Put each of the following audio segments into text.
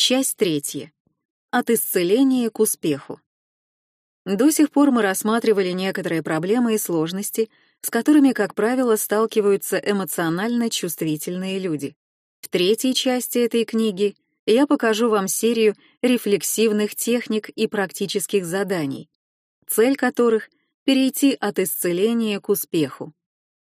Часть третья. От исцеления к успеху. До сих пор мы рассматривали некоторые проблемы и сложности, с которыми, как правило, сталкиваются эмоционально чувствительные люди. В третьей части этой книги я покажу вам серию рефлексивных техник и практических заданий, цель которых — перейти от исцеления к успеху.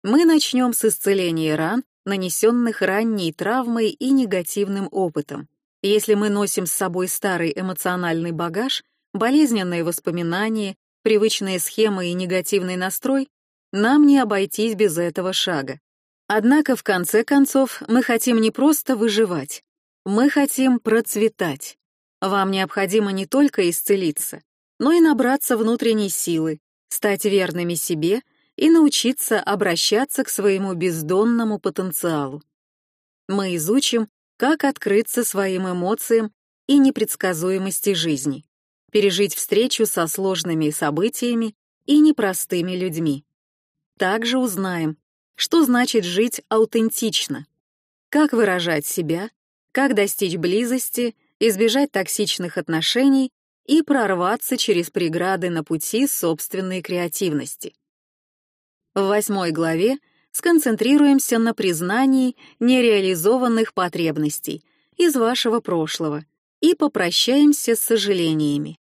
Мы начнем с исцеления ран, нанесенных ранней травмой и негативным опытом. Если мы носим с собой старый эмоциональный багаж, болезненные воспоминания, привычные схемы и негативный настрой, нам не обойтись без этого шага. Однако, в конце концов, мы хотим не просто выживать, мы хотим процветать. Вам необходимо не только исцелиться, но и набраться внутренней силы, стать верными себе и научиться обращаться к своему бездонному потенциалу. Мы изучим, как открыться своим эмоциям и непредсказуемости жизни, пережить встречу со сложными событиями и непростыми людьми. Также узнаем, что значит жить аутентично, как выражать себя как достичь близости, избежать токсичных отношений и прорваться через преграды на пути собственной креативности. В восьмой главе сконцентрируемся на признании нереализованных потребностей из вашего прошлого и попрощаемся с сожалениями.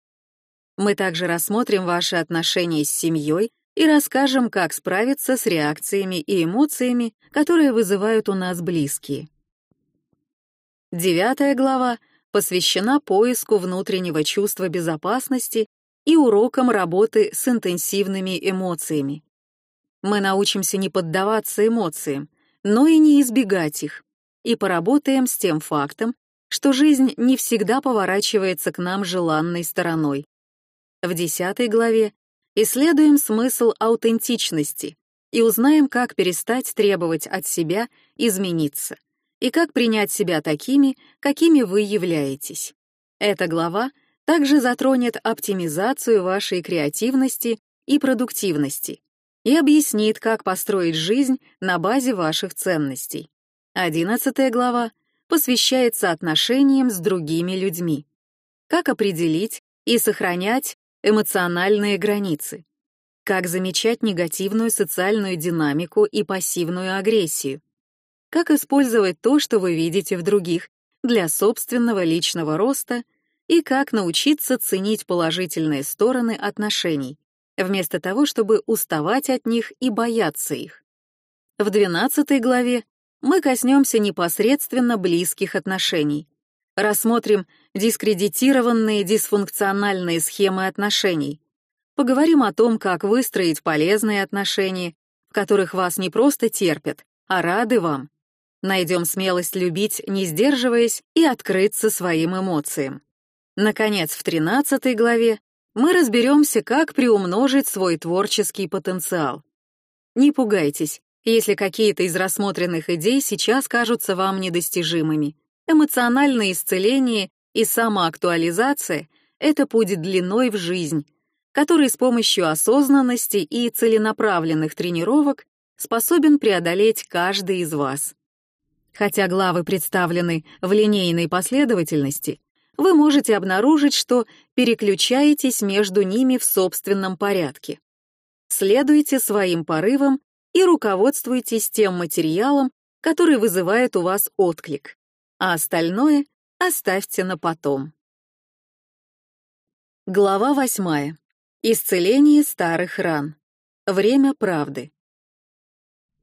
Мы также рассмотрим ваши отношения с семьей и расскажем, как справиться с реакциями и эмоциями, которые вызывают у нас близкие. Девятая глава посвящена поиску внутреннего чувства безопасности и урокам работы с интенсивными эмоциями. Мы научимся не поддаваться эмоциям, но и не избегать их, и поработаем с тем фактом, что жизнь не всегда поворачивается к нам желанной стороной. В десятой главе исследуем смысл аутентичности и узнаем, как перестать требовать от себя измениться и как принять себя такими, какими вы являетесь. Эта глава также затронет оптимизацию вашей креативности и продуктивности и объяснит, как построить жизнь на базе ваших ценностей. Одиннадцатая глава посвящается отношениям с другими людьми. Как определить и сохранять эмоциональные границы. Как замечать негативную социальную динамику и пассивную агрессию как использовать то, что вы видите в других, для собственного личного роста и как научиться ценить положительные стороны отношений, вместо того, чтобы уставать от них и бояться их. В 12 главе мы коснемся непосредственно близких отношений, рассмотрим дискредитированные дисфункциональные схемы отношений, поговорим о том, как выстроить полезные отношения, в которых вас не просто терпят, а рады вам, Найдем смелость любить, не сдерживаясь, и открыться своим эмоциям. Наконец, в 13 главе мы разберемся, как приумножить свой творческий потенциал. Не пугайтесь, если какие-то из рассмотренных идей сейчас кажутся вам недостижимыми. Эмоциональное исцеление и самоактуализация — это путь длиной в жизнь, который с помощью осознанности и целенаправленных тренировок способен преодолеть каждый из вас. Хотя главы представлены в линейной последовательности, вы можете обнаружить, что переключаетесь между ними в собственном порядке. Следуйте своим порывам и руководствуйтесь тем материалом, который вызывает у вас отклик, а остальное оставьте на потом. Глава восьмая. Исцеление старых ран. Время правды.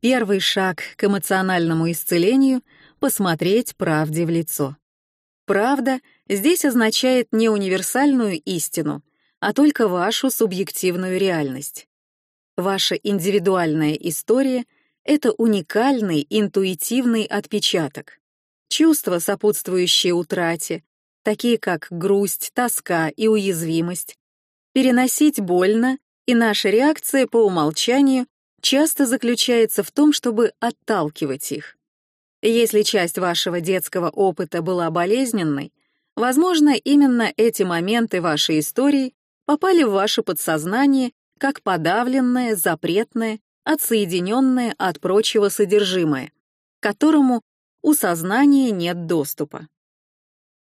Первый шаг к эмоциональному исцелению — посмотреть правде в лицо. Правда здесь означает не универсальную истину, а только вашу субъективную реальность. Ваша индивидуальная история — это уникальный интуитивный отпечаток. Чувства, сопутствующие утрате, такие как грусть, тоска и уязвимость, переносить больно, и наша реакция по умолчанию часто заключается в том, чтобы отталкивать их. Если часть вашего детского опыта была болезненной, возможно, именно эти моменты вашей истории попали в ваше подсознание как подавленное, запретное, отсоединенное от прочего содержимое, которому у сознания нет доступа.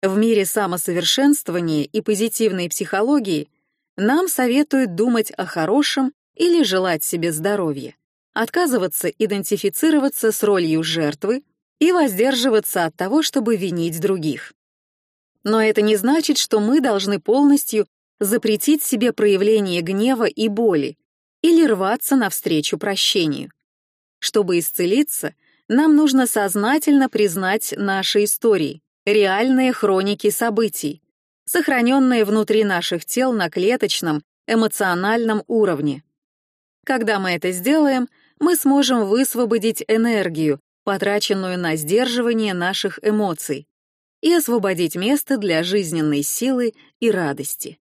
В мире самосовершенствования и позитивной психологии нам советуют думать о хорошем или желать себе здоровья, отказываться идентифицироваться с ролью жертвы и воздерживаться от того, чтобы винить других. Но это не значит, что мы должны полностью запретить себе проявление гнева и боли или рваться навстречу прощению. Чтобы исцелиться, нам нужно сознательно признать наши истории, реальные хроники событий, сохраненные внутри наших тел на клеточном, эмоциональном уровне. Когда мы это сделаем, мы сможем высвободить энергию, потраченную на сдерживание наших эмоций, и освободить место для жизненной силы и радости.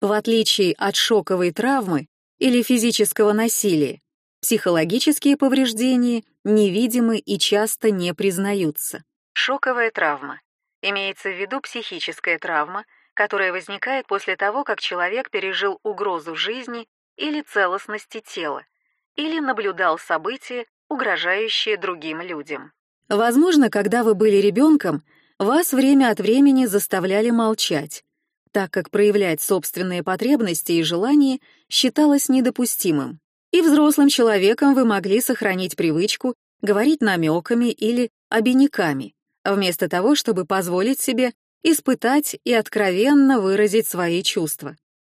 В отличие от шоковой травмы или физического насилия, психологические повреждения невидимы и часто не признаются. Шоковая травма. Имеется в виду психическая травма, которая возникает после того, как человек пережил угрозу жизни или целостности тела, или наблюдал события, угрожающие другим людям. Возможно, когда вы были ребенком, вас время от времени заставляли молчать, так как проявлять собственные потребности и желания считалось недопустимым. И взрослым человеком вы могли сохранить привычку говорить намеками или обиняками, вместо того, чтобы позволить себе испытать и откровенно выразить свои чувства.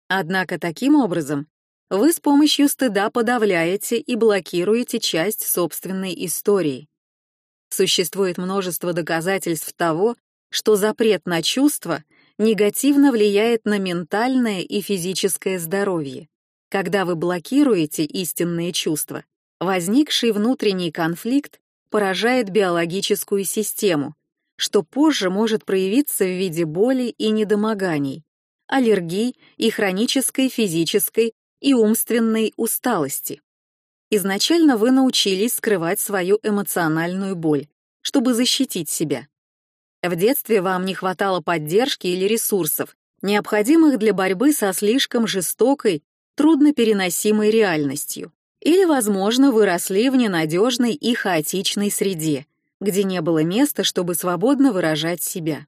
Однако таким образом вы с помощью стыда подавляете и блокируете часть собственной истории. Существует множество доказательств того, что запрет на чувства негативно влияет на ментальное и физическое здоровье. Когда вы блокируете истинные чувства, возникший внутренний конфликт поражает биологическую систему, что позже может проявиться в виде боли и недомоганий, аллергий и хронической физической и умственной усталости. Изначально вы научились скрывать свою эмоциональную боль, чтобы защитить себя. В детстве вам не хватало поддержки или ресурсов, необходимых для борьбы со слишком жестокой, труднопереносимой реальностью. Или, возможно, вы росли в ненадежной и хаотичной среде, где не было места, чтобы свободно выражать себя.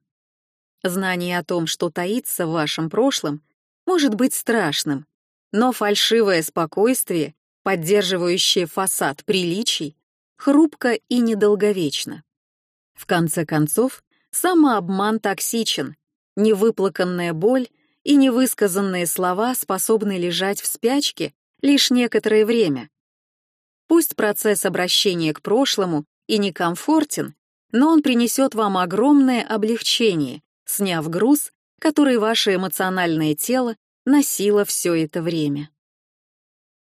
Знание о том, что таится в вашем прошлом, может быть страшным, но фальшивое спокойствие, поддерживающее фасад приличий, хрупко и недолговечно. В конце концов, самообман токсичен, невыплаканная боль и невысказанные слова способны лежать в спячке лишь некоторое время. Пусть процесс обращения к прошлому и некомфортен, но он принесет вам огромное облегчение, сняв груз, который ваше эмоциональное тело носила все это время.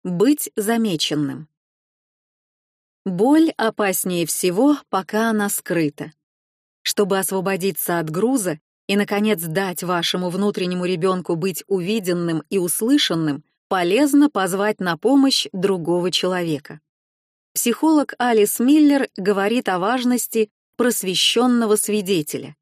Быть замеченным. Боль опаснее всего, пока она скрыта. Чтобы освободиться от груза и, наконец, дать вашему внутреннему ребенку быть увиденным и услышанным, полезно позвать на помощь другого человека. Психолог Алис Миллер говорит о важности просвещенного свидетеля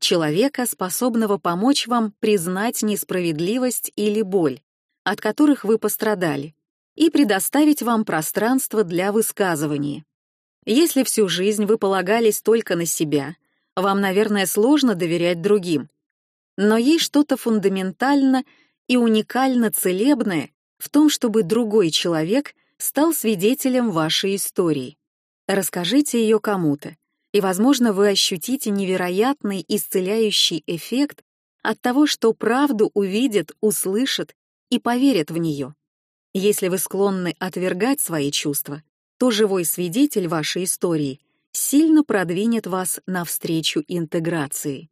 человека, способного помочь вам признать несправедливость или боль, от которых вы пострадали, и предоставить вам пространство для высказывания. Если всю жизнь вы полагались только на себя, вам, наверное, сложно доверять другим. Но есть что-то фундаментально и уникально целебное в том, чтобы другой человек стал свидетелем вашей истории. Расскажите ее кому-то, и, возможно, вы ощутите невероятный исцеляющий эффект от того, что правду увидят, услышат и поверят в нее. Если вы склонны отвергать свои чувства, то живой свидетель вашей истории сильно продвинет вас навстречу интеграции.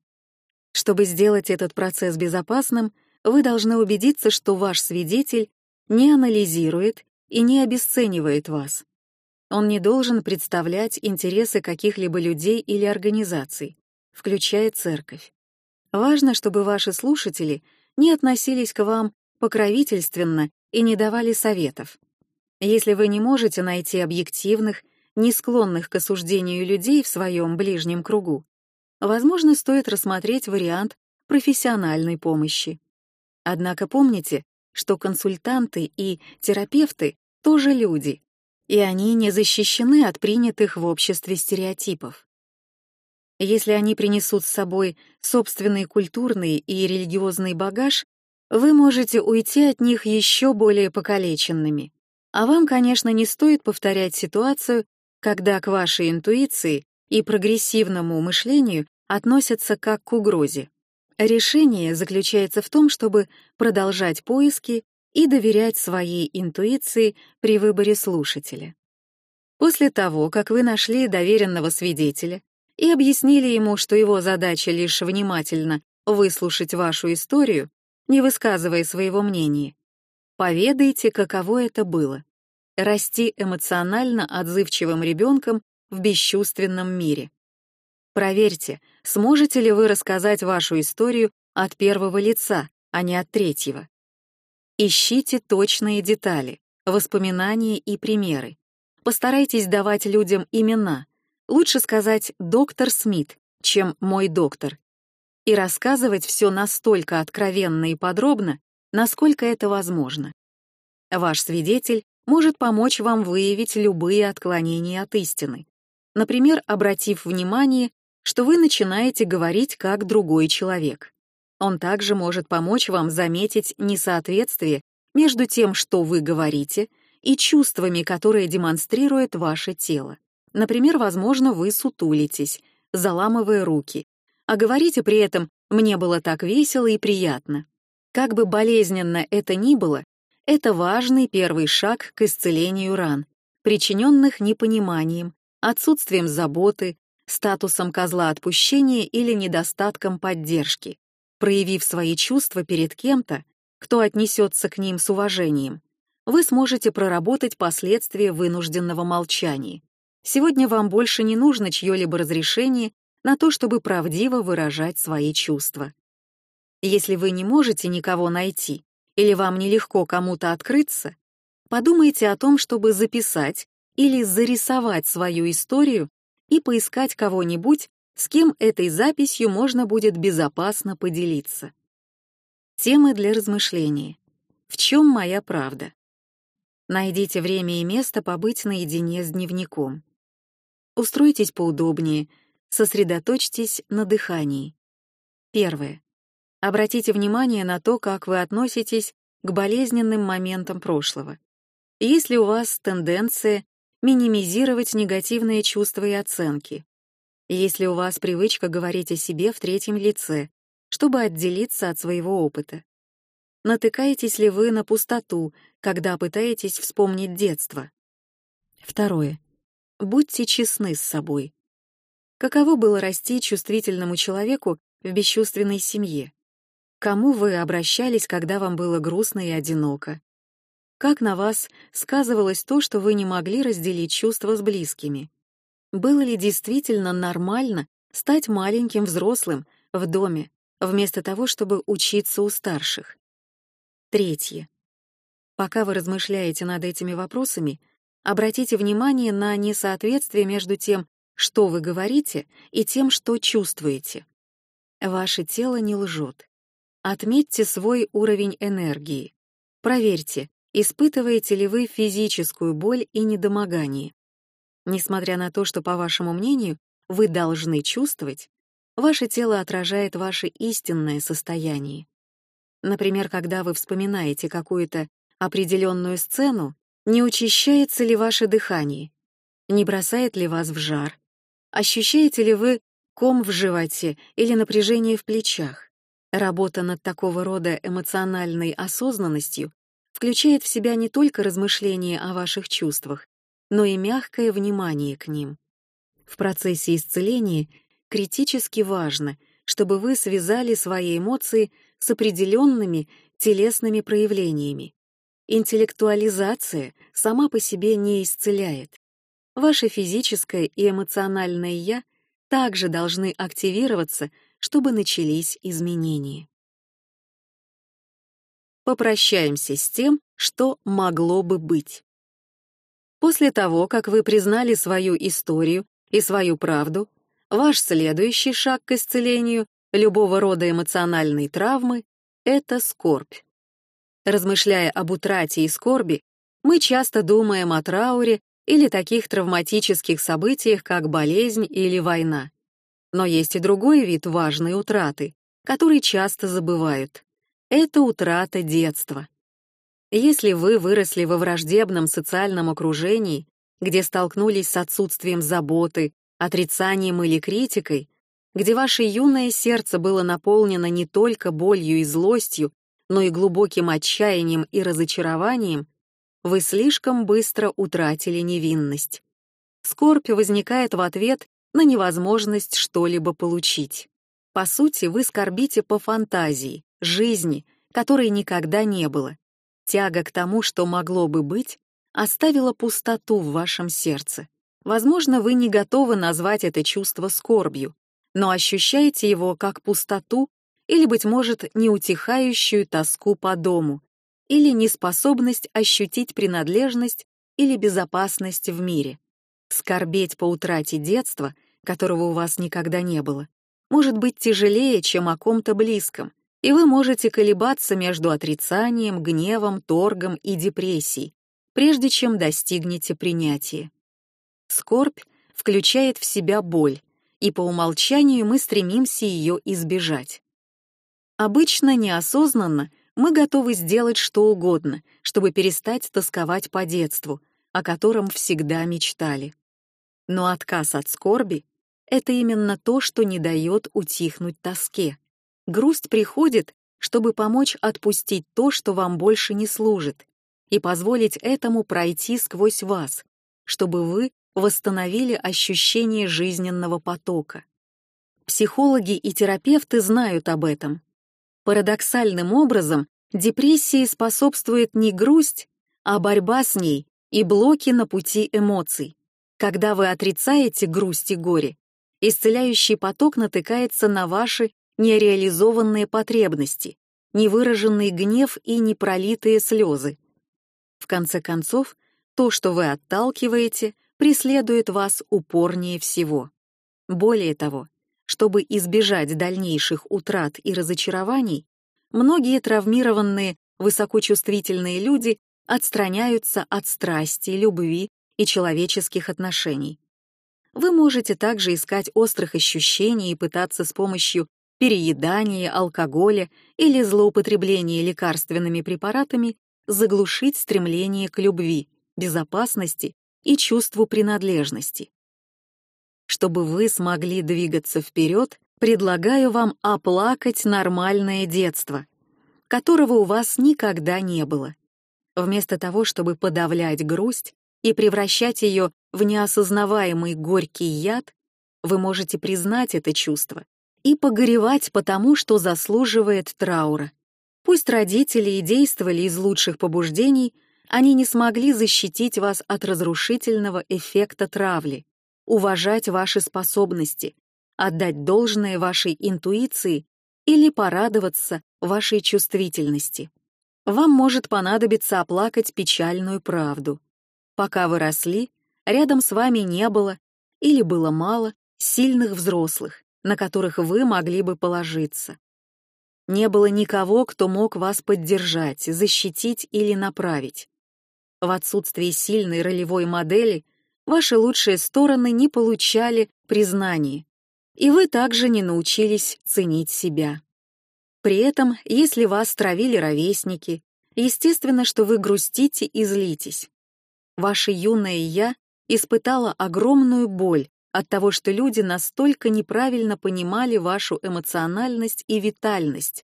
Чтобы сделать этот процесс безопасным, вы должны убедиться, что ваш свидетель не анализирует и не обесценивает вас. Он не должен представлять интересы каких-либо людей или организаций, включая церковь. Важно, чтобы ваши слушатели не относились к вам покровительственно и не давали советов. Если вы не можете найти объективных, не склонных к осуждению людей в своем ближнем кругу, возможно, стоит рассмотреть вариант профессиональной помощи. Однако помните, что консультанты и терапевты тоже люди, и они не защищены от принятых в обществе стереотипов. Если они принесут с собой собственный культурный и религиозный багаж, вы можете уйти от них еще более покалеченными. А вам, конечно, не стоит повторять ситуацию, когда к вашей интуиции и прогрессивному мышлению относятся как к угрозе. Решение заключается в том, чтобы продолжать поиски и доверять своей интуиции при выборе слушателя. После того, как вы нашли доверенного свидетеля и объяснили ему, что его задача лишь внимательно выслушать вашу историю, не высказывая своего мнения, поведайте, каково это было — расти эмоционально отзывчивым ребенком в бесчувственном мире. Проверьте, сможете ли вы рассказать вашу историю от первого лица, а не от третьего. Ищите точные детали, воспоминания и примеры. Постарайтесь давать людям имена. Лучше сказать «доктор Смит», чем «мой доктор». И рассказывать все настолько откровенно и подробно, насколько это возможно. Ваш свидетель может помочь вам выявить любые отклонения от истины, например, обратив внимание что вы начинаете говорить как другой человек. Он также может помочь вам заметить несоответствие между тем, что вы говорите, и чувствами, которые демонстрирует ваше тело. Например, возможно, вы сутулитесь, заламывая руки, а говорите при этом «мне было так весело и приятно». Как бы болезненно это ни было, это важный первый шаг к исцелению ран, причиненных непониманием, отсутствием заботы, статусом козла отпущения или недостатком поддержки. Проявив свои чувства перед кем-то, кто отнесется к ним с уважением, вы сможете проработать последствия вынужденного молчания. Сегодня вам больше не нужно чье-либо разрешение на то, чтобы правдиво выражать свои чувства. Если вы не можете никого найти или вам нелегко кому-то открыться, подумайте о том, чтобы записать или зарисовать свою историю и поискать кого-нибудь, с кем этой записью можно будет безопасно поделиться. Темы для размышления. В чем моя правда? Найдите время и место побыть наедине с дневником. Устройтесь поудобнее, сосредоточьтесь на дыхании. Первое. Обратите внимание на то, как вы относитесь к болезненным моментам прошлого. Если у вас тенденция минимизировать негативные чувства и оценки. Если у вас привычка говорить о себе в третьем лице, чтобы отделиться от своего опыта. Натыкаетесь ли вы на пустоту, когда пытаетесь вспомнить детство? Второе. Будьте честны с собой. Каково было расти чувствительному человеку в бесчувственной семье? кому вы обращались, когда вам было грустно и одиноко? Как на вас сказывалось то, что вы не могли разделить чувства с близкими? Было ли действительно нормально стать маленьким взрослым в доме, вместо того, чтобы учиться у старших? Третье. Пока вы размышляете над этими вопросами, обратите внимание на несоответствие между тем, что вы говорите, и тем, что чувствуете. Ваше тело не лжет. Отметьте свой уровень энергии. Проверьте, Испытываете ли вы физическую боль и недомогание? Несмотря на то, что, по вашему мнению, вы должны чувствовать, ваше тело отражает ваше истинное состояние. Например, когда вы вспоминаете какую-то определенную сцену, не учащается ли ваше дыхание? Не бросает ли вас в жар? Ощущаете ли вы ком в животе или напряжение в плечах? Работа над такого рода эмоциональной осознанностью включает в себя не только размышления о ваших чувствах, но и мягкое внимание к ним. В процессе исцеления критически важно, чтобы вы связали свои эмоции с определенными телесными проявлениями. Интеллектуализация сама по себе не исцеляет. Ваше физическое и эмоциональное «я» также должны активироваться, чтобы начались изменения попрощаемся с тем, что могло бы быть. После того, как вы признали свою историю и свою правду, ваш следующий шаг к исцелению любого рода эмоциональной травмы — это скорбь. Размышляя об утрате и скорби, мы часто думаем о трауре или таких травматических событиях, как болезнь или война. Но есть и другой вид важной утраты, который часто забывают. Это утрата детства. Если вы выросли во враждебном социальном окружении, где столкнулись с отсутствием заботы, отрицанием или критикой, где ваше юное сердце было наполнено не только болью и злостью, но и глубоким отчаянием и разочарованием, вы слишком быстро утратили невинность. Скорбь возникает в ответ на невозможность что-либо получить. По сути, вы скорбите по фантазии, жизни, которой никогда не было. Тяга к тому, что могло бы быть, оставила пустоту в вашем сердце. Возможно, вы не готовы назвать это чувство скорбью, но ощущаете его как пустоту или, быть может, неутихающую тоску по дому, или неспособность ощутить принадлежность или безопасность в мире. Скорбеть по утрате детства, которого у вас никогда не было, может быть тяжелее, чем о ком-то близком, и вы можете колебаться между отрицанием, гневом, торгом и депрессией, прежде чем достигнете принятия. Скорбь включает в себя боль, и по умолчанию мы стремимся ее избежать. Обычно неосознанно мы готовы сделать что угодно, чтобы перестать тосковать по детству, о котором всегда мечтали. Но отказ от скорби — это именно то, что не дает утихнуть тоске. Грусть приходит, чтобы помочь отпустить то, что вам больше не служит, и позволить этому пройти сквозь вас, чтобы вы восстановили ощущение жизненного потока. Психологи и терапевты знают об этом. Парадоксальным образом депрессии способствует не грусть, а борьба с ней и блоки на пути эмоций. Когда вы отрицаете грусть и горе, исцеляющий поток натыкается на ваши нереализованные потребности, невыраженный гнев и непролитые слезы. В конце концов, то, что вы отталкиваете, преследует вас упорнее всего. Более того, чтобы избежать дальнейших утрат и разочарований, многие травмированные, высокочувствительные люди отстраняются от страсти, любви и человеческих отношений. Вы можете также искать острых ощущений и пытаться с помощью переедания, алкоголя или злоупотребления лекарственными препаратами заглушить стремление к любви, безопасности и чувству принадлежности. Чтобы вы смогли двигаться вперед, предлагаю вам оплакать нормальное детство, которого у вас никогда не было. Вместо того, чтобы подавлять грусть и превращать ее в неосознаваемый горький яд, вы можете признать это чувство и погоревать потому, что заслуживает траура. Пусть родители и действовали из лучших побуждений, они не смогли защитить вас от разрушительного эффекта травли, уважать ваши способности, отдать должное вашей интуиции или порадоваться вашей чувствительности. Вам может понадобиться оплакать печальную правду. Пока вы росли, рядом с вами не было или было мало сильных взрослых, на которых вы могли бы положиться. Не было никого, кто мог вас поддержать, защитить или направить. В отсутствии сильной ролевой модели ваши лучшие стороны не получали признания, и вы также не научились ценить себя. При этом, если вас травили ровесники, естественно, что вы грустите и злитесь. Ваше юное «я» испытало огромную боль от того, что люди настолько неправильно понимали вашу эмоциональность и витальность,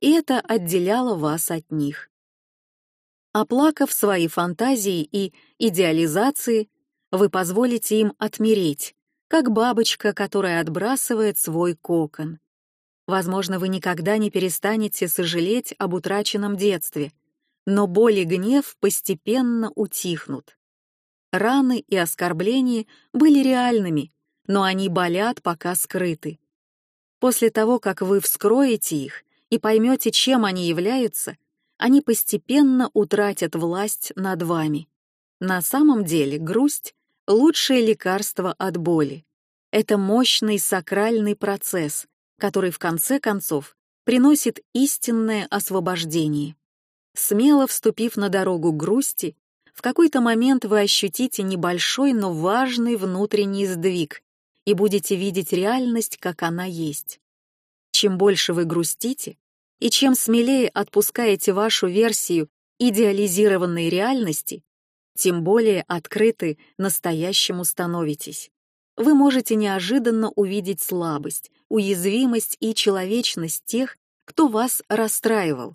и это отделяло вас от них. Оплакав свои фантазии и идеализации, вы позволите им отмереть, как бабочка, которая отбрасывает свой кокон. Возможно, вы никогда не перестанете сожалеть об утраченном детстве, но боль и гнев постепенно утихнут. Раны и оскорбления были реальными, но они болят, пока скрыты. После того, как вы вскроете их и поймете, чем они являются, они постепенно утратят власть над вами. На самом деле грусть — лучшее лекарство от боли. Это мощный сакральный процесс, который в конце концов приносит истинное освобождение. Смело вступив на дорогу грусти, в какой-то момент вы ощутите небольшой, но важный внутренний сдвиг и будете видеть реальность, как она есть. Чем больше вы грустите, и чем смелее отпускаете вашу версию идеализированной реальности, тем более открыты настоящему становитесь. Вы можете неожиданно увидеть слабость, уязвимость и человечность тех, кто вас расстраивал.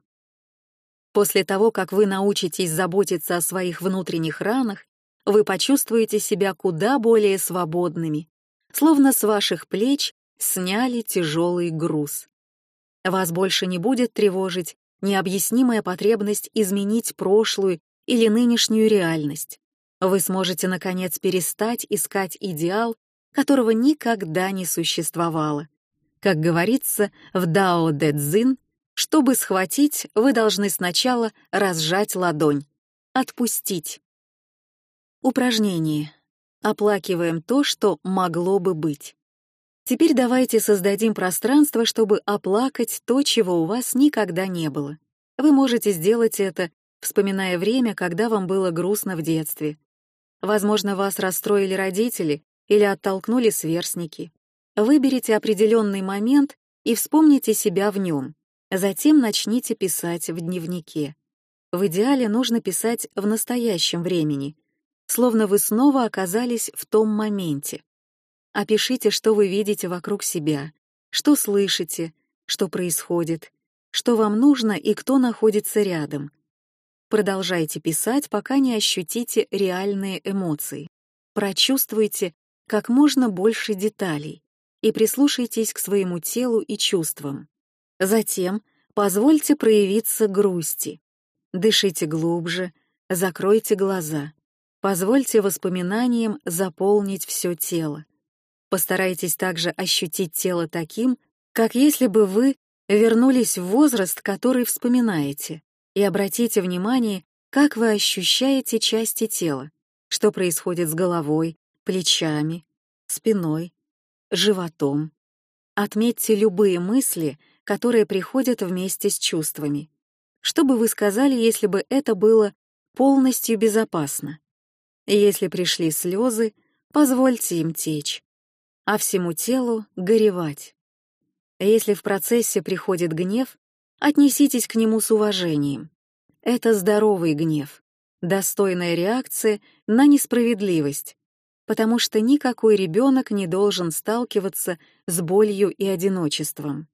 После того, как вы научитесь заботиться о своих внутренних ранах, вы почувствуете себя куда более свободными, словно с ваших плеч сняли тяжелый груз. Вас больше не будет тревожить необъяснимая потребность изменить прошлую или нынешнюю реальность. Вы сможете, наконец, перестать искать идеал, которого никогда не существовало. Как говорится в Дао Дэ Цзин, чтобы схватить, вы должны сначала разжать ладонь, отпустить. Упражнение. Оплакиваем то, что могло бы быть. Теперь давайте создадим пространство, чтобы оплакать то, чего у вас никогда не было. Вы можете сделать это, вспоминая время, когда вам было грустно в детстве. Возможно, вас расстроили родители или оттолкнули сверстники. Выберите определенный момент и вспомните себя в нем. Затем начните писать в дневнике. В идеале нужно писать в настоящем времени, словно вы снова оказались в том моменте. Опишите, что вы видите вокруг себя, что слышите, что происходит, что вам нужно и кто находится рядом. Продолжайте писать, пока не ощутите реальные эмоции. Прочувствуйте как можно больше деталей и прислушайтесь к своему телу и чувствам. Затем позвольте проявиться грусти. Дышите глубже, закройте глаза. Позвольте воспоминаниям заполнить все тело. Постарайтесь также ощутить тело таким, как если бы вы вернулись в возраст, который вспоминаете, и обратите внимание, как вы ощущаете части тела, что происходит с головой, плечами, спиной, животом. Отметьте любые мысли, которые приходят вместе с чувствами. Что бы вы сказали, если бы это было полностью безопасно? Если пришли слезы, позвольте им течь, а всему телу горевать. Если в процессе приходит гнев, отнеситесь к нему с уважением. Это здоровый гнев, достойная реакция на несправедливость, потому что никакой ребенок не должен сталкиваться с болью и одиночеством.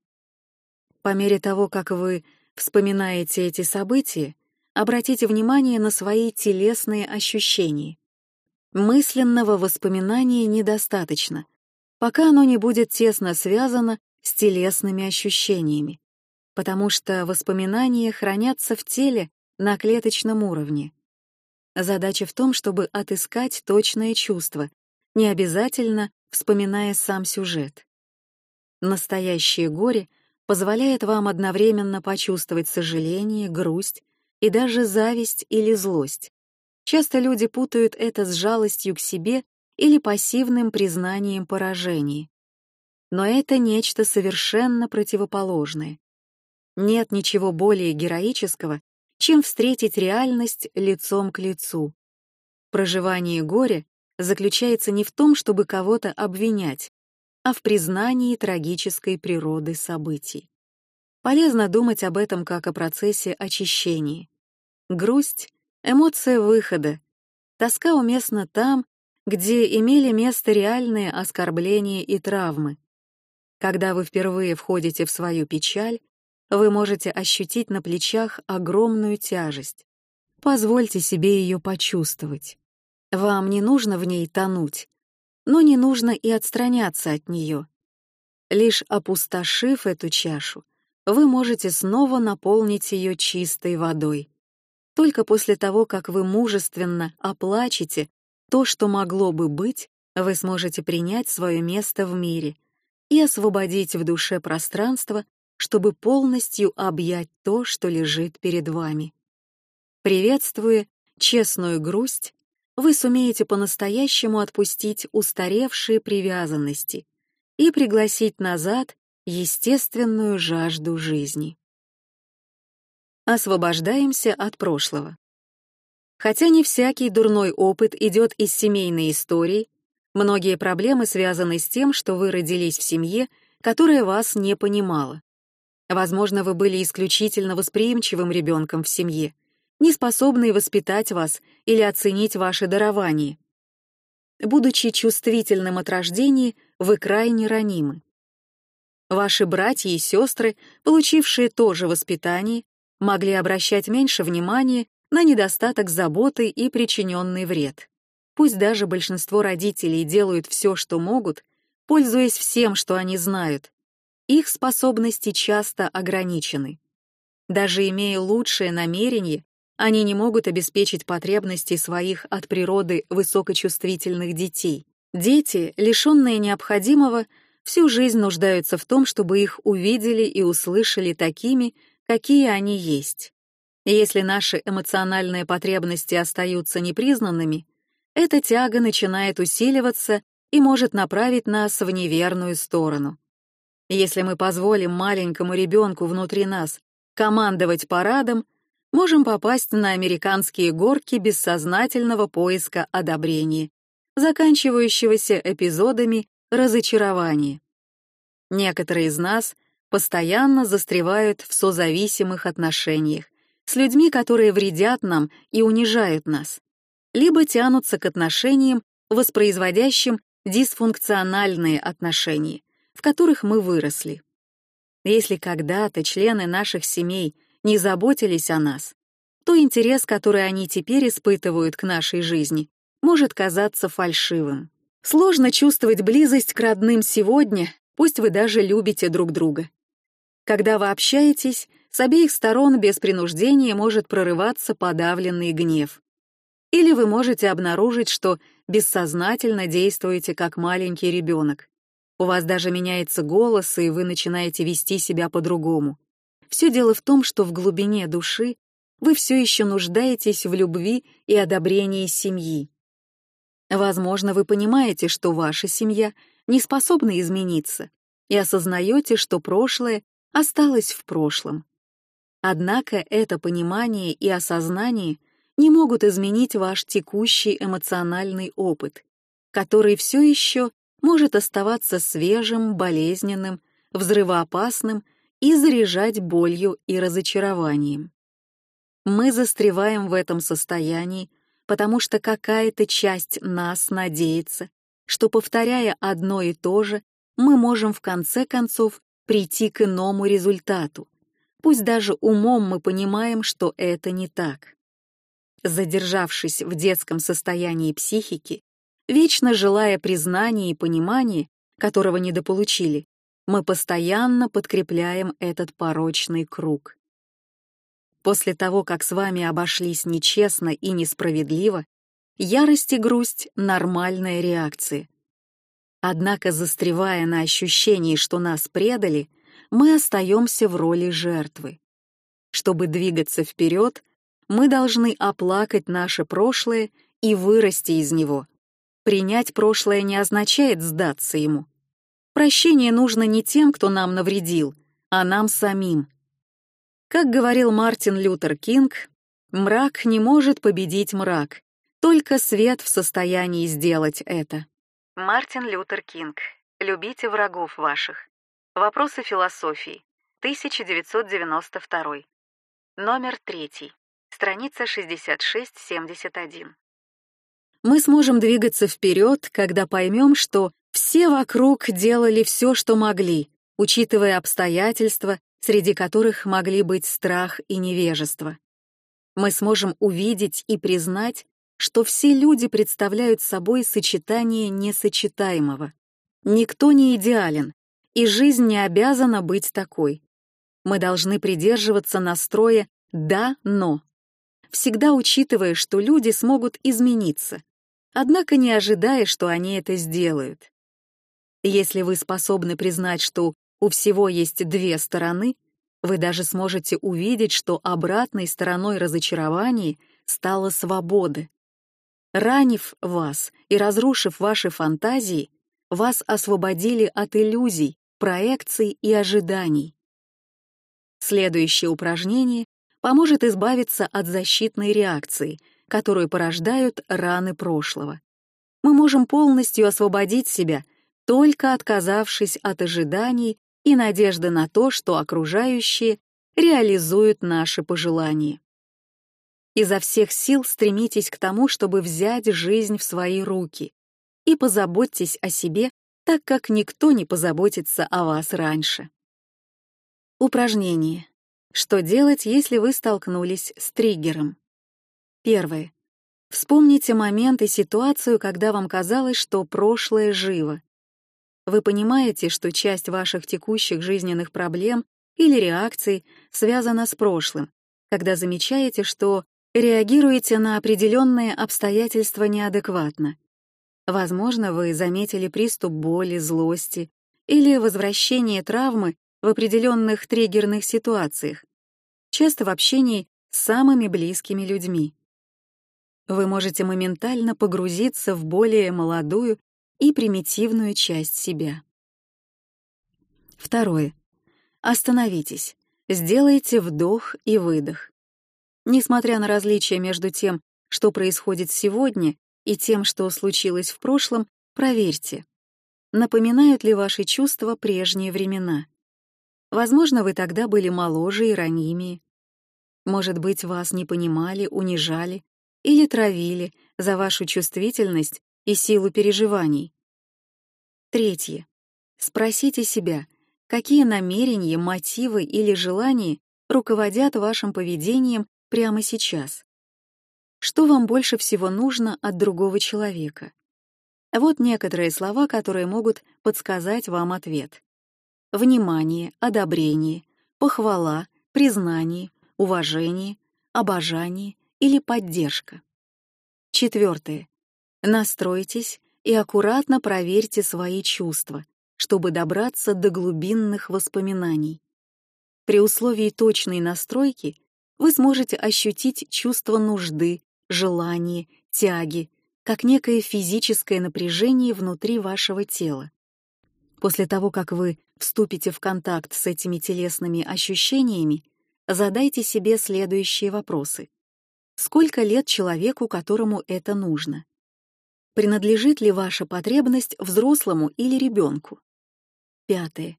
По мере того, как вы вспоминаете эти события, обратите внимание на свои телесные ощущения. Мысленного воспоминания недостаточно, пока оно не будет тесно связано с телесными ощущениями, потому что воспоминания хранятся в теле на клеточном уровне. Задача в том, чтобы отыскать точное чувство, не обязательно вспоминая сам сюжет. Настоящее горе позволяет вам одновременно почувствовать сожаление, грусть и даже зависть или злость. Часто люди путают это с жалостью к себе или пассивным признанием поражений. Но это нечто совершенно противоположное. Нет ничего более героического, чем встретить реальность лицом к лицу. Проживание горя заключается не в том, чтобы кого-то обвинять, а в признании трагической природы событий. Полезно думать об этом как о процессе очищения. Грусть — эмоция выхода. Тоска уместна там, где имели место реальные оскорбления и травмы. Когда вы впервые входите в свою печаль, вы можете ощутить на плечах огромную тяжесть. Позвольте себе ее почувствовать. Вам не нужно в ней тонуть, но не нужно и отстраняться от нее. Лишь опустошив эту чашу, вы можете снова наполнить ее чистой водой. Только после того, как вы мужественно оплачете то, что могло бы быть, вы сможете принять свое место в мире — и освободить в душе пространство, чтобы полностью объять то, что лежит перед вами. Приветствуя честную грусть, вы сумеете по-настоящему отпустить устаревшие привязанности и пригласить назад естественную жажду жизни. Освобождаемся от прошлого. Хотя не всякий дурной опыт идет из семейной истории, Многие проблемы связаны с тем, что вы родились в семье, которая вас не понимала. Возможно, вы были исключительно восприимчивым ребенком в семье, не способный воспитать вас или оценить ваши дарования. Будучи чувствительным от рождения, вы крайне ранимы. Ваши братья и сестры, получившие то же воспитание, могли обращать меньше внимания на недостаток заботы и причиненный вред. Пусть даже большинство родителей делают все, что могут, пользуясь всем, что они знают, их способности часто ограничены. Даже имея лучшее намерение, они не могут обеспечить потребности своих от природы высокочувствительных детей. Дети, лишенные необходимого, всю жизнь нуждаются в том, чтобы их увидели и услышали такими, какие они есть. Если наши эмоциональные потребности остаются непризнанными, эта тяга начинает усиливаться и может направить нас в неверную сторону. Если мы позволим маленькому ребенку внутри нас командовать парадом, можем попасть на американские горки бессознательного поиска одобрения, заканчивающегося эпизодами разочарования. Некоторые из нас постоянно застревают в созависимых отношениях с людьми, которые вредят нам и унижают нас, либо тянутся к отношениям, воспроизводящим дисфункциональные отношения, в которых мы выросли. Если когда-то члены наших семей не заботились о нас, то интерес, который они теперь испытывают к нашей жизни, может казаться фальшивым. Сложно чувствовать близость к родным сегодня, пусть вы даже любите друг друга. Когда вы общаетесь, с обеих сторон без принуждения может прорываться подавленный гнев. Или вы можете обнаружить, что бессознательно действуете как маленький ребенок, у вас даже меняется голос, и вы начинаете вести себя по-другому. Все дело в том, что в глубине души вы все еще нуждаетесь в любви и одобрении семьи. Возможно, вы понимаете, что ваша семья не способна измениться, и осознаете, что прошлое осталось в прошлом. Однако это понимание и осознание не могут изменить ваш текущий эмоциональный опыт, который все еще может оставаться свежим, болезненным, взрывоопасным и заряжать болью и разочарованием. Мы застреваем в этом состоянии, потому что какая-то часть нас надеется, что, повторяя одно и то же, мы можем в конце концов прийти к иному результату. Пусть даже умом мы понимаем, что это не так. Задержавшись в детском состоянии психики, Вечно желая признания и понимания, которого недополучили, мы постоянно подкрепляем этот порочный круг. После того, как с вами обошлись нечестно и несправедливо, ярость и грусть — нормальная реакция. Однако, застревая на ощущении, что нас предали, мы остаемся в роли жертвы. Чтобы двигаться вперед, мы должны оплакать наше прошлое и вырасти из него, Принять прошлое не означает сдаться ему. Прощение нужно не тем, кто нам навредил, а нам самим. Как говорил Мартин Лютер Кинг, мрак не может победить мрак, только свет в состоянии сделать это. Мартин Лютер Кинг. Любите врагов ваших. Вопросы философии. 1992. Номер 3. Страница 66-71 мы сможем двигаться вперед, когда поймем, что все вокруг делали все, что могли, учитывая обстоятельства, среди которых могли быть страх и невежество. Мы сможем увидеть и признать, что все люди представляют собой сочетание несочетаемого. Никто не идеален, и жизнь не обязана быть такой. Мы должны придерживаться настроя «да, но», всегда учитывая, что люди смогут измениться, однако не ожидая, что они это сделают. Если вы способны признать, что у всего есть две стороны, вы даже сможете увидеть, что обратной стороной разочарования стала свобода. Ранив вас и разрушив ваши фантазии, вас освободили от иллюзий, проекций и ожиданий. Следующее упражнение поможет избавиться от защитной реакции, которую порождают раны прошлого. мы можем полностью освободить себя, только отказавшись от ожиданий и надежды на то, что окружающие реализуют наши пожелания. Изо всех сил стремитесь к тому, чтобы взять жизнь в свои руки и позаботьтесь о себе, так как никто не позаботится о вас раньше. Упражнение. Что делать, если вы столкнулись с триггером? Первое. Вспомните момент и ситуацию, когда вам казалось, что прошлое живо. Вы понимаете, что часть ваших текущих жизненных проблем или реакций связана с прошлым, когда замечаете, что реагируете на определенные обстоятельства неадекватно. Возможно, вы заметили приступ боли, злости или возвращение травмы в определенных триггерных ситуациях, часто в общении с самыми близкими людьми. Вы можете моментально погрузиться в более молодую и примитивную часть себя. Второе. Остановитесь, сделайте вдох и выдох. Несмотря на различия между тем, что происходит сегодня, и тем, что случилось в прошлом, проверьте, напоминают ли ваши чувства прежние времена. Возможно, вы тогда были моложе и ранимее. Может быть, вас не понимали, унижали или травили за вашу чувствительность и силу переживаний. Третье. Спросите себя, какие намерения, мотивы или желания руководят вашим поведением прямо сейчас. Что вам больше всего нужно от другого человека? Вот некоторые слова, которые могут подсказать вам ответ. Внимание, одобрение, похвала, признание, уважение, обожание или поддержка. Четвертое. Настройтесь и аккуратно проверьте свои чувства, чтобы добраться до глубинных воспоминаний. При условии точной настройки вы сможете ощутить чувство нужды, желания, тяги, как некое физическое напряжение внутри вашего тела. После того, как вы вступите в контакт с этими телесными ощущениями, задайте себе следующие вопросы. Сколько лет человеку, которому это нужно? Принадлежит ли ваша потребность взрослому или ребенку? Пятое.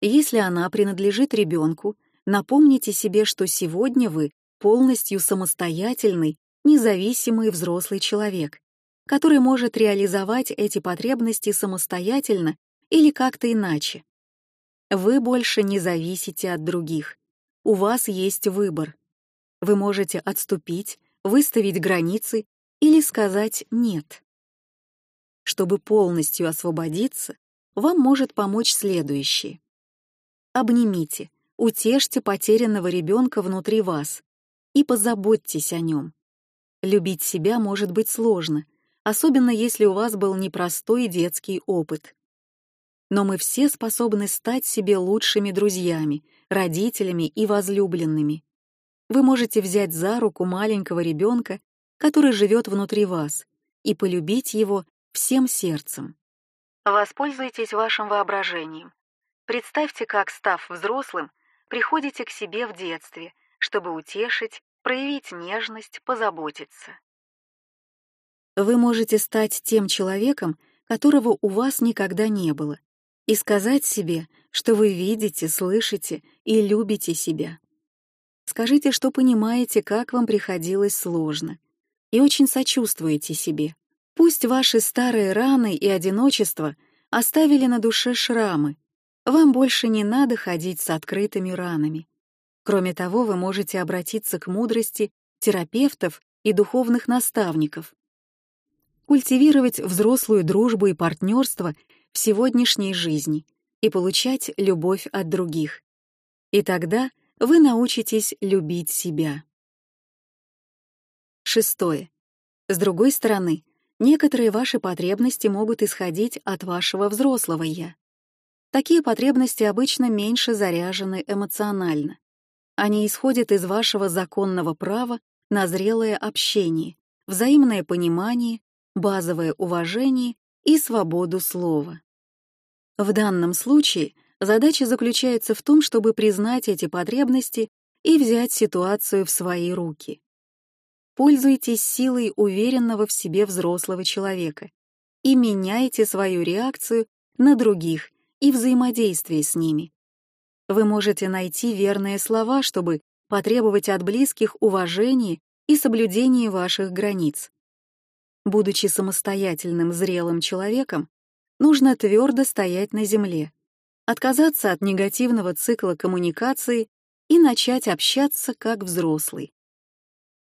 Если она принадлежит ребенку, напомните себе, что сегодня вы полностью самостоятельный, независимый взрослый человек, который может реализовать эти потребности самостоятельно или как-то иначе. Вы больше не зависите от других. У вас есть выбор. Вы можете отступить, выставить границы или сказать «нет». Чтобы полностью освободиться, вам может помочь следующее. Обнимите, утешьте потерянного ребенка внутри вас и позаботьтесь о нем. Любить себя может быть сложно, особенно если у вас был непростой детский опыт. Но мы все способны стать себе лучшими друзьями, родителями и возлюбленными. Вы можете взять за руку маленького ребенка, который живет внутри вас, и полюбить его всем сердцем. Воспользуйтесь вашим воображением. Представьте, как, став взрослым, приходите к себе в детстве, чтобы утешить, проявить нежность, позаботиться. Вы можете стать тем человеком, которого у вас никогда не было, и сказать себе, что вы видите, слышите и любите себя. Скажите, что понимаете, как вам приходилось сложно, и очень сочувствуете себе. Пусть ваши старые раны и одиночество оставили на душе шрамы. Вам больше не надо ходить с открытыми ранами. Кроме того, вы можете обратиться к мудрости терапевтов и духовных наставников. Культивировать взрослую дружбу и партнерство в сегодняшней жизни и получать любовь от других. И тогда вы научитесь любить себя. Шестое. С другой стороны, Некоторые ваши потребности могут исходить от вашего взрослого «я». Такие потребности обычно меньше заряжены эмоционально. Они исходят из вашего законного права на зрелое общение, взаимное понимание, базовое уважение и свободу слова. В данном случае задача заключается в том, чтобы признать эти потребности и взять ситуацию в свои руки. Пользуйтесь силой уверенного в себе взрослого человека и меняйте свою реакцию на других и взаимодействие с ними. Вы можете найти верные слова, чтобы потребовать от близких уважения и соблюдения ваших границ. Будучи самостоятельным, зрелым человеком, нужно твердо стоять на земле, отказаться от негативного цикла коммуникации и начать общаться как взрослый.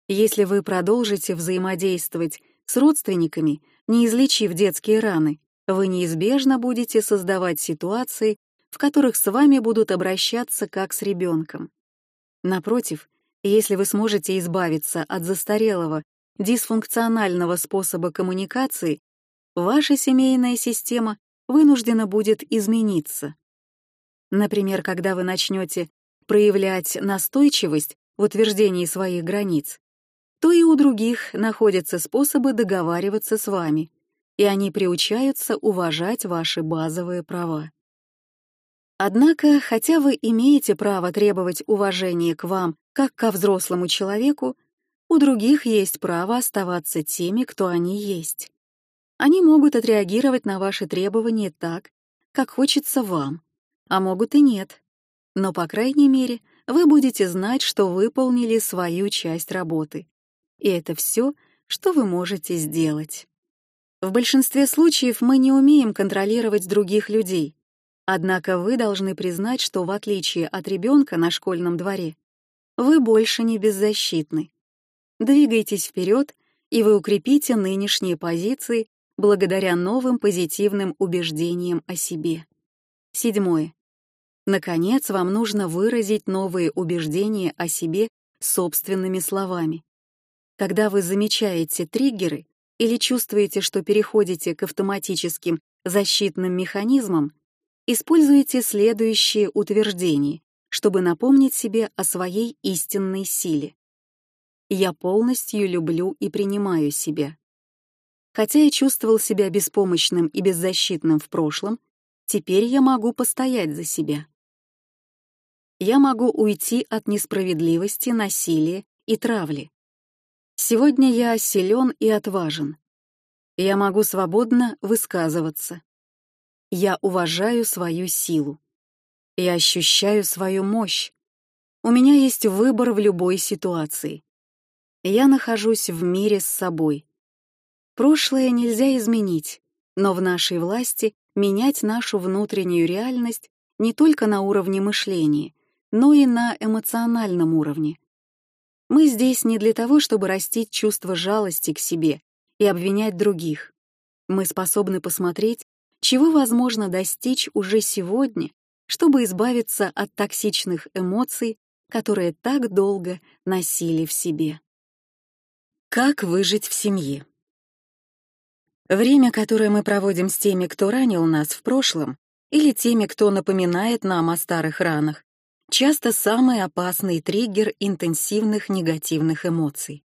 Если вы продолжите взаимодействовать с родственниками, не излечив детские раны, вы неизбежно будете создавать ситуации, в которых с вами будут обращаться как с ребенком. Напротив, если вы сможете избавиться от застарелого, дисфункционального способа коммуникации, ваша семейная система вынуждена будет измениться. Например, когда вы начнете проявлять настойчивость в утверждении своих границ, то и у других находятся способы договариваться с вами, и они приучаются уважать ваши базовые права. Однако, хотя вы имеете право требовать уважения к вам как ко взрослому человеку, у других есть право оставаться теми, кто они есть. Они могут отреагировать на ваши требования так, как хочется вам, а могут и нет. Но, по крайней мере, вы будете знать, что выполнили свою часть работы. И это все, что вы можете сделать. В большинстве случаев мы не умеем контролировать других людей. Однако вы должны признать, что в отличие от ребенка на школьном дворе, вы больше не беззащитны. Двигайтесь вперед, и вы укрепите нынешние позиции благодаря новым позитивным убеждениям о себе. Седьмое. Наконец, вам нужно выразить новые убеждения о себе собственными словами. Когда вы замечаете триггеры или чувствуете, что переходите к автоматическим защитным механизмам, используйте следующие утверждения, чтобы напомнить себе о своей истинной силе. Я полностью люблю и принимаю себя. Хотя я чувствовал себя беспомощным и беззащитным в прошлом, теперь я могу постоять за себя. Я могу уйти от несправедливости, насилия и травли. Сегодня я силен и отважен. Я могу свободно высказываться. Я уважаю свою силу. Я ощущаю свою мощь. У меня есть выбор в любой ситуации. Я нахожусь в мире с собой. Прошлое нельзя изменить, но в нашей власти менять нашу внутреннюю реальность не только на уровне мышления, но и на эмоциональном уровне. Мы здесь не для того, чтобы растить чувство жалости к себе и обвинять других. Мы способны посмотреть, чего возможно достичь уже сегодня, чтобы избавиться от токсичных эмоций, которые так долго носили в себе. Как выжить в семье? Время, которое мы проводим с теми, кто ранил нас в прошлом, или теми, кто напоминает нам о старых ранах, часто самый опасный триггер интенсивных негативных эмоций.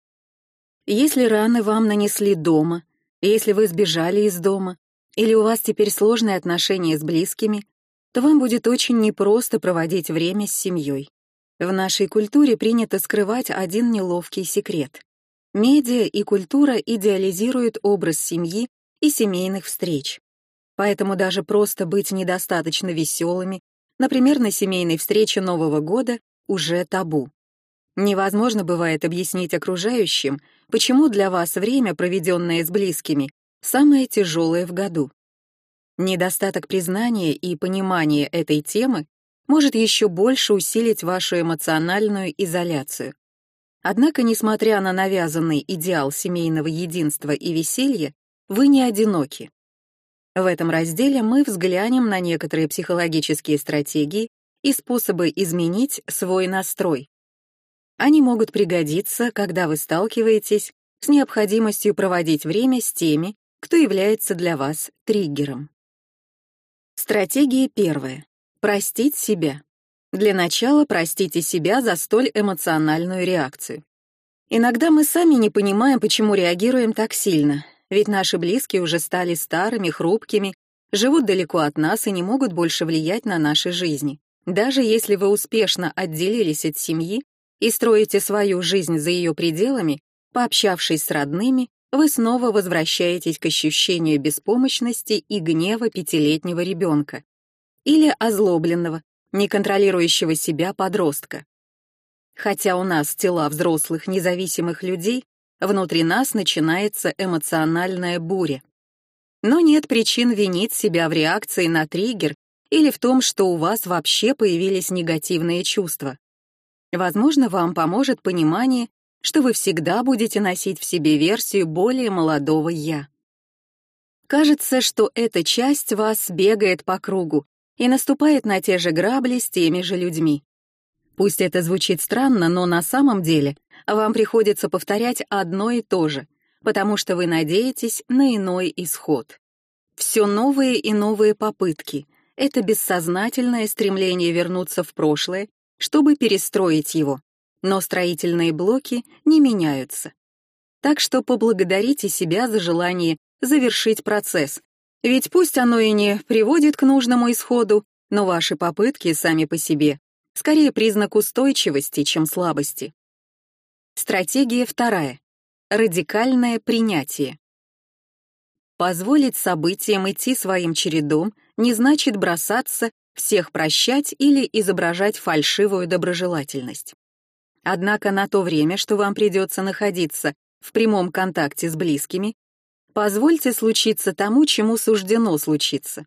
Если раны вам нанесли дома, если вы сбежали из дома, или у вас теперь сложные отношения с близкими, то вам будет очень непросто проводить время с семьей. В нашей культуре принято скрывать один неловкий секрет. Медиа и культура идеализируют образ семьи и семейных встреч. Поэтому даже просто быть недостаточно веселыми например, на семейной встрече Нового года, уже табу. Невозможно бывает объяснить окружающим, почему для вас время, проведенное с близкими, самое тяжелое в году. Недостаток признания и понимания этой темы может еще больше усилить вашу эмоциональную изоляцию. Однако, несмотря на навязанный идеал семейного единства и веселья, вы не одиноки. В этом разделе мы взглянем на некоторые психологические стратегии и способы изменить свой настрой. Они могут пригодиться, когда вы сталкиваетесь с необходимостью проводить время с теми, кто является для вас триггером. Стратегия первая. Простить себя. Для начала простите себя за столь эмоциональную реакцию. Иногда мы сами не понимаем, почему реагируем так сильно, ведь наши близкие уже стали старыми, хрупкими, живут далеко от нас и не могут больше влиять на наши жизни. Даже если вы успешно отделились от семьи и строите свою жизнь за ее пределами, пообщавшись с родными, вы снова возвращаетесь к ощущению беспомощности и гнева пятилетнего ребенка или озлобленного, неконтролирующего себя подростка. Хотя у нас тела взрослых независимых людей, внутри нас начинается эмоциональная буря. Но нет причин винить себя в реакции на триггер или в том, что у вас вообще появились негативные чувства. Возможно, вам поможет понимание, что вы всегда будете носить в себе версию более молодого «я». Кажется, что эта часть вас бегает по кругу и наступает на те же грабли с теми же людьми. Пусть это звучит странно, но на самом деле вам приходится повторять одно и то же, потому что вы надеетесь на иной исход. Все новые и новые попытки — это бессознательное стремление вернуться в прошлое, чтобы перестроить его, но строительные блоки не меняются. Так что поблагодарите себя за желание завершить процесс, ведь пусть оно и не приводит к нужному исходу, но ваши попытки сами по себе скорее признак устойчивости, чем слабости. Стратегия вторая. Радикальное принятие. Позволить событиям идти своим чередом не значит бросаться, всех прощать или изображать фальшивую доброжелательность. Однако на то время, что вам придется находиться в прямом контакте с близкими, позвольте случиться тому, чему суждено случиться.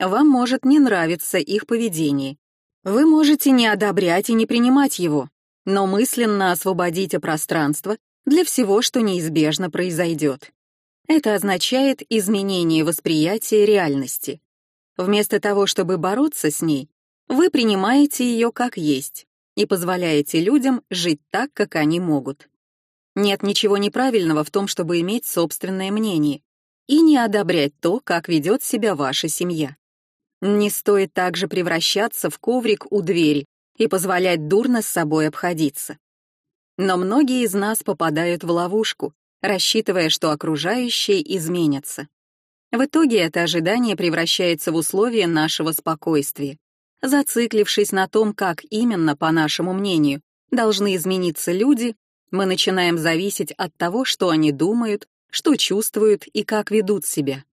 Вам может не нравиться их поведение, вы можете не одобрять и не принимать его, но мысленно освободите пространство для всего, что неизбежно произойдет. Это означает изменение восприятия реальности. Вместо того, чтобы бороться с ней, вы принимаете ее как есть и позволяете людям жить так, как они могут. Нет ничего неправильного в том, чтобы иметь собственное мнение и не одобрять то, как ведет себя ваша семья. Не стоит также превращаться в коврик у двери и позволять дурно с собой обходиться. Но многие из нас попадают в ловушку, рассчитывая, что окружающие изменятся. В итоге это ожидание превращается в условие нашего спокойствия. Зациклившись на том, как именно, по нашему мнению, должны измениться люди, мы начинаем зависеть от того, что они думают, что чувствуют и как ведут себя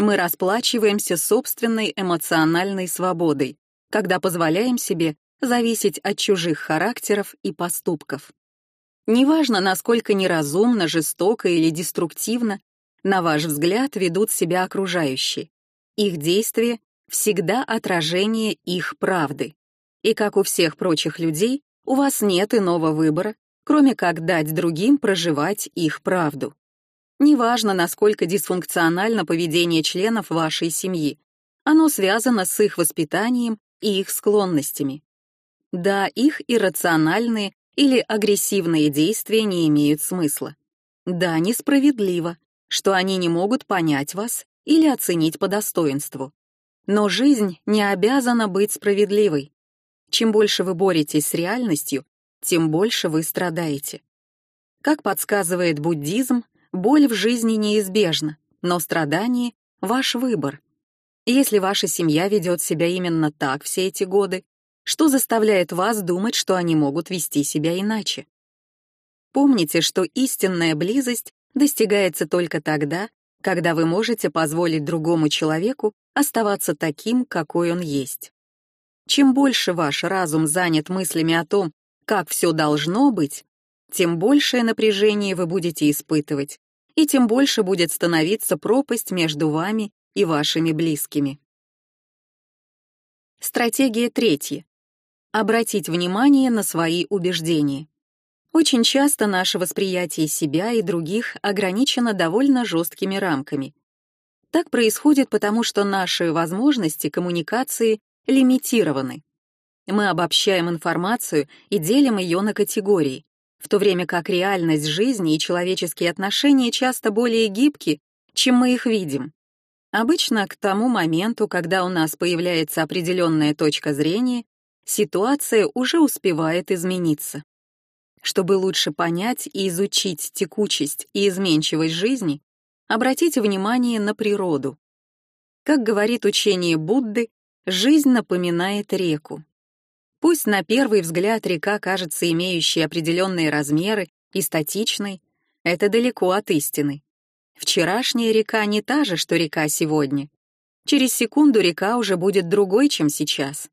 мы расплачиваемся собственной эмоциональной свободой, когда позволяем себе зависеть от чужих характеров и поступков. Неважно, насколько неразумно, жестоко или деструктивно, на ваш взгляд, ведут себя окружающие. Их действия всегда отражение их правды. И как у всех прочих людей, у вас нет иного выбора, кроме как дать другим проживать их правду. Неважно, насколько дисфункционально поведение членов вашей семьи, оно связано с их воспитанием и их склонностями. Да, их иррациональные или агрессивные действия не имеют смысла. Да, несправедливо, что они не могут понять вас или оценить по достоинству. Но жизнь не обязана быть справедливой. Чем больше вы боретесь с реальностью, тем больше вы страдаете. Как подсказывает буддизм, Боль в жизни неизбежна, но страдание — ваш выбор. Если ваша семья ведет себя именно так все эти годы, что заставляет вас думать, что они могут вести себя иначе? Помните, что истинная близость достигается только тогда, когда вы можете позволить другому человеку оставаться таким, какой он есть. Чем больше ваш разум занят мыслями о том, как все должно быть, тем большее напряжение вы будете испытывать, и тем больше будет становиться пропасть между вами и вашими близкими. Стратегия третья. Обратить внимание на свои убеждения. Очень часто наше восприятие себя и других ограничено довольно жесткими рамками. Так происходит потому, что наши возможности коммуникации лимитированы. Мы обобщаем информацию и делим ее на категории, в то время как реальность жизни и человеческие отношения часто более гибки, чем мы их видим. Обычно к тому моменту, когда у нас появляется определенная точка зрения, ситуация уже успевает измениться. Чтобы лучше понять и изучить текучесть и изменчивость жизни, обратите внимание на природу. Как говорит учение Будды, жизнь напоминает реку. Пусть на первый взгляд река кажется имеющей определенные размеры и статичной, Это далеко от истины. Вчерашняя река не та же, что река сегодня. Через секунду река уже будет другой, чем сейчас.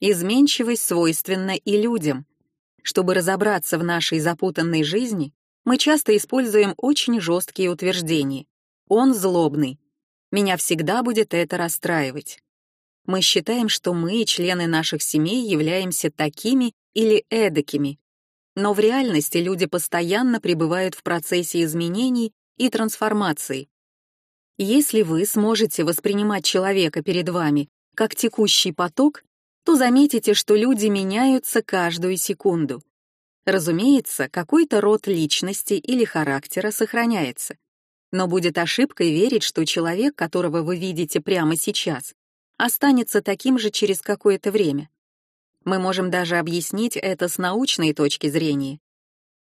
Изменчивость свойственна и людям. Чтобы разобраться в нашей запутанной жизни, мы часто используем очень жесткие утверждения. Он злобный. Меня всегда будет это расстраивать. Мы считаем, что мы и члены наших семей являемся такими или эдакими. Но в реальности люди постоянно пребывают в процессе изменений и трансформации. Если вы сможете воспринимать человека перед вами как текущий поток, то заметите, что люди меняются каждую секунду. Разумеется, какой-то род личности или характера сохраняется. Но будет ошибкой верить, что человек, которого вы видите прямо сейчас, останется таким же через какое-то время. Мы можем даже объяснить это с научной точки зрения.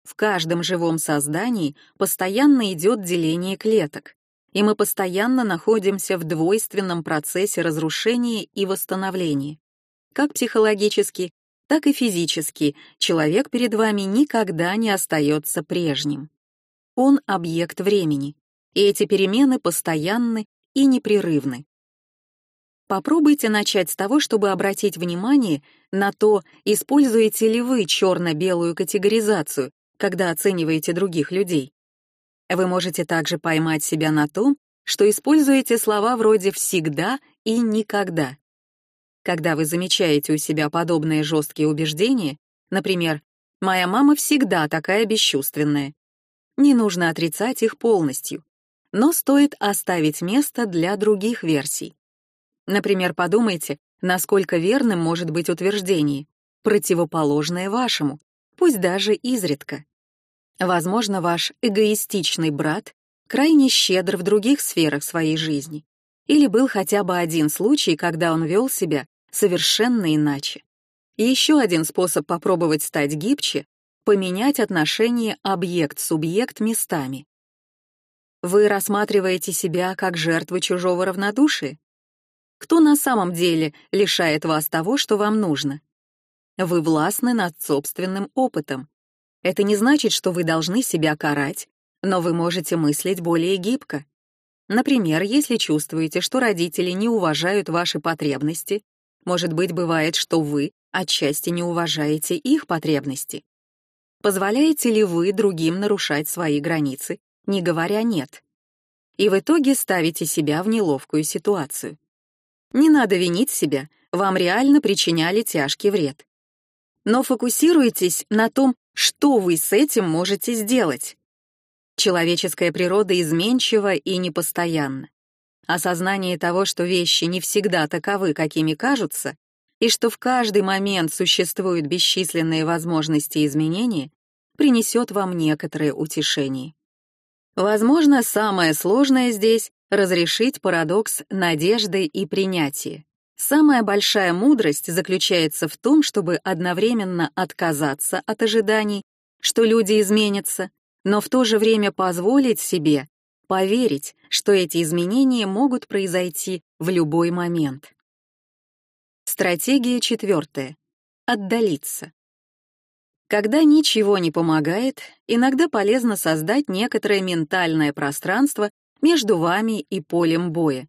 В каждом живом создании постоянно идет деление клеток, и мы постоянно находимся в двойственном процессе разрушения и восстановления. Как психологически, так и физически человек перед вами никогда не остается прежним. Он объект времени, и эти перемены постоянны и непрерывны. Попробуйте начать с того, чтобы обратить внимание на то, используете ли вы черно-белую категоризацию, когда оцениваете других людей. Вы можете также поймать себя на том, что используете слова вроде «всегда» и «никогда». Когда вы замечаете у себя подобные жесткие убеждения, например, «моя мама всегда такая бесчувственная», не нужно отрицать их полностью, но стоит оставить место для других версий. Например, подумайте, насколько верным может быть утверждение, противоположное вашему, пусть даже изредка. Возможно, ваш эгоистичный брат крайне щедр в других сферах своей жизни, или был хотя бы один случай, когда он вел себя совершенно иначе. И еще один способ попробовать стать гибче — поменять отношение объект-субъект местами. Вы рассматриваете себя как жертву чужого равнодушия? Кто на самом деле лишает вас того, что вам нужно? Вы властны над собственным опытом. Это не значит, что вы должны себя карать, но вы можете мыслить более гибко. Например, если чувствуете, что родители не уважают ваши потребности, может быть, бывает, что вы отчасти не уважаете их потребности. Позволяете ли вы другим нарушать свои границы, не говоря «нет»? И в итоге ставите себя в неловкую ситуацию. Не надо винить себя, вам реально причиняли тяжкий вред. Но фокусируйтесь на том, что вы с этим можете сделать. Человеческая природа изменчива и непостоянна. Осознание того, что вещи не всегда таковы, какими кажутся, и что в каждый момент существуют бесчисленные возможности изменения, принесет вам некоторое утешение. Возможно, самое сложное здесь разрешить парадокс надежды и принятия. Самая большая мудрость заключается в том, чтобы одновременно отказаться от ожиданий, что люди изменятся, но в то же время позволить себе поверить, что эти изменения могут произойти в любой момент. Стратегия четвертая. Отдалиться. Когда ничего не помогает, иногда полезно создать некоторое ментальное пространство между вами и полем боя.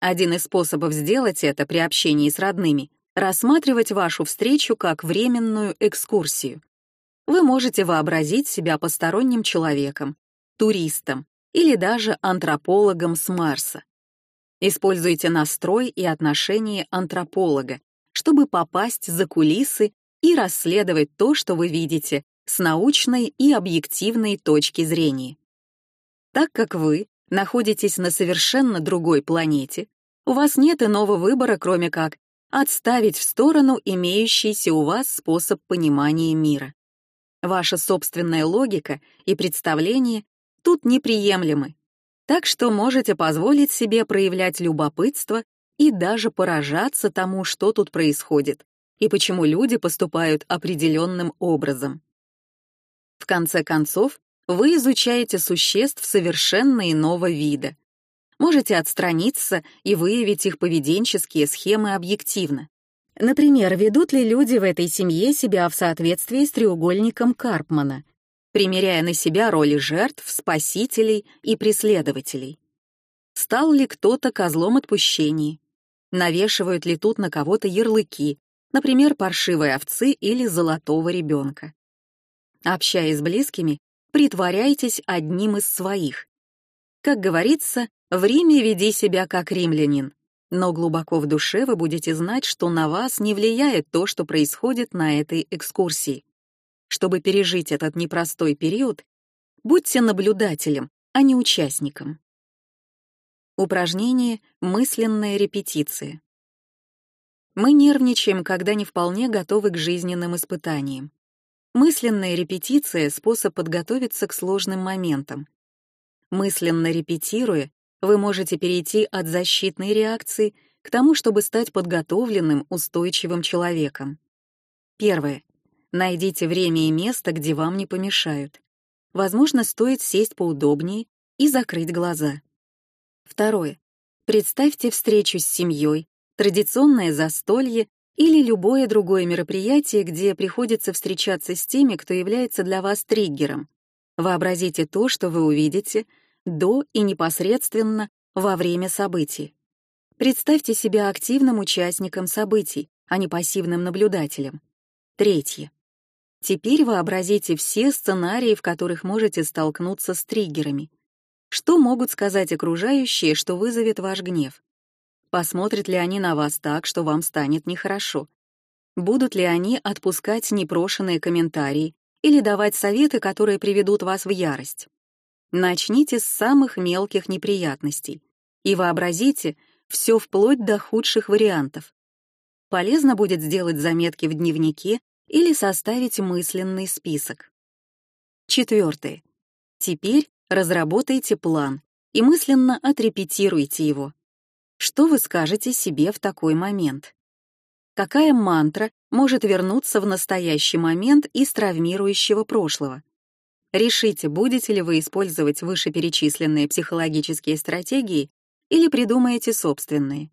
Один из способов сделать это при общении с родными — рассматривать вашу встречу как временную экскурсию. Вы можете вообразить себя посторонним человеком, туристом или даже антропологом с Марса. Используйте настрой и отношение антрополога, чтобы попасть за кулисы и расследовать то, что вы видите, с научной и объективной точки зрения. Так как вы находитесь на совершенно другой планете, у вас нет иного выбора, кроме как отставить в сторону имеющийся у вас способ понимания мира. Ваша собственная логика и представления тут неприемлемы, так что можете позволить себе проявлять любопытство и даже поражаться тому, что тут происходит, и почему люди поступают определенным образом. В конце концов, вы изучаете существ совершенно иного вида. Можете отстраниться и выявить их поведенческие схемы объективно. Например, ведут ли люди в этой семье себя в соответствии с треугольником Карпмана? Примеряя на себя роли жертв, спасителей и преследователей. Стал ли кто-то козлом отпущения? Навешивают ли тут на кого-то ярлыки, например, паршивой овцы или золотого ребенка? Общаясь с близкими, притворяйтесь одним из своих. Как говорится, в Риме веди себя как римлянин, но глубоко в душе вы будете знать, что на вас не влияет то, что происходит на этой экскурсии. Чтобы пережить этот непростой период, будьте наблюдателем, а не участником. Упражнение «Мысленная репетиция». Мы нервничаем, когда не вполне готовы к жизненным испытаниям. Мысленная репетиция — способ подготовиться к сложным моментам. Мысленно репетируя, вы можете перейти от защитной реакции к тому, чтобы стать подготовленным, устойчивым человеком. Первое. Найдите время и место, где вам не помешают. Возможно, стоит сесть поудобнее и закрыть глаза. Второе. Представьте встречу с семьей, традиционное застолье или любое другое мероприятие, где приходится встречаться с теми, кто является для вас триггером. Вообразите то, что вы увидите до и непосредственно во время событий. Представьте себя активным участником событий, а не пассивным наблюдателем. Третье. Теперь вообразите все сценарии, в которых можете столкнуться с триггерами. Что могут сказать окружающие, что вызовет ваш гнев? Посмотрят ли они на вас так, что вам станет нехорошо? Будут ли они отпускать непрошенные комментарии или давать советы, которые приведут вас в ярость? Начните с самых мелких неприятностей и вообразите все вплоть до худших вариантов. Полезно будет сделать заметки в дневнике или составить мысленный список. Четвертое. Теперь разработайте план и мысленно отрепетируйте его. Что вы скажете себе в такой момент? Какая мантра может вернуться в настоящий момент из травмирующего прошлого? Решите, будете ли вы использовать вышеперечисленные психологические стратегии или придумаете собственные.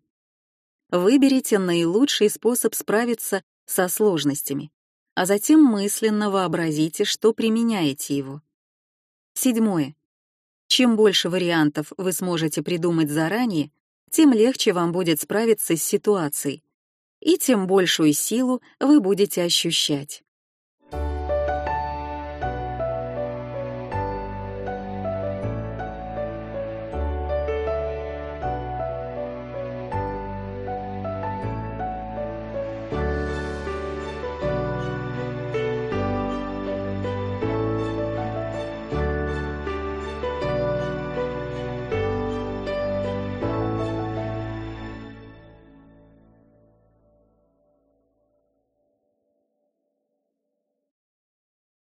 Выберите наилучший способ справиться со сложностями а затем мысленно вообразите, что применяете его. Седьмое. Чем больше вариантов вы сможете придумать заранее, тем легче вам будет справиться с ситуацией, и тем большую силу вы будете ощущать.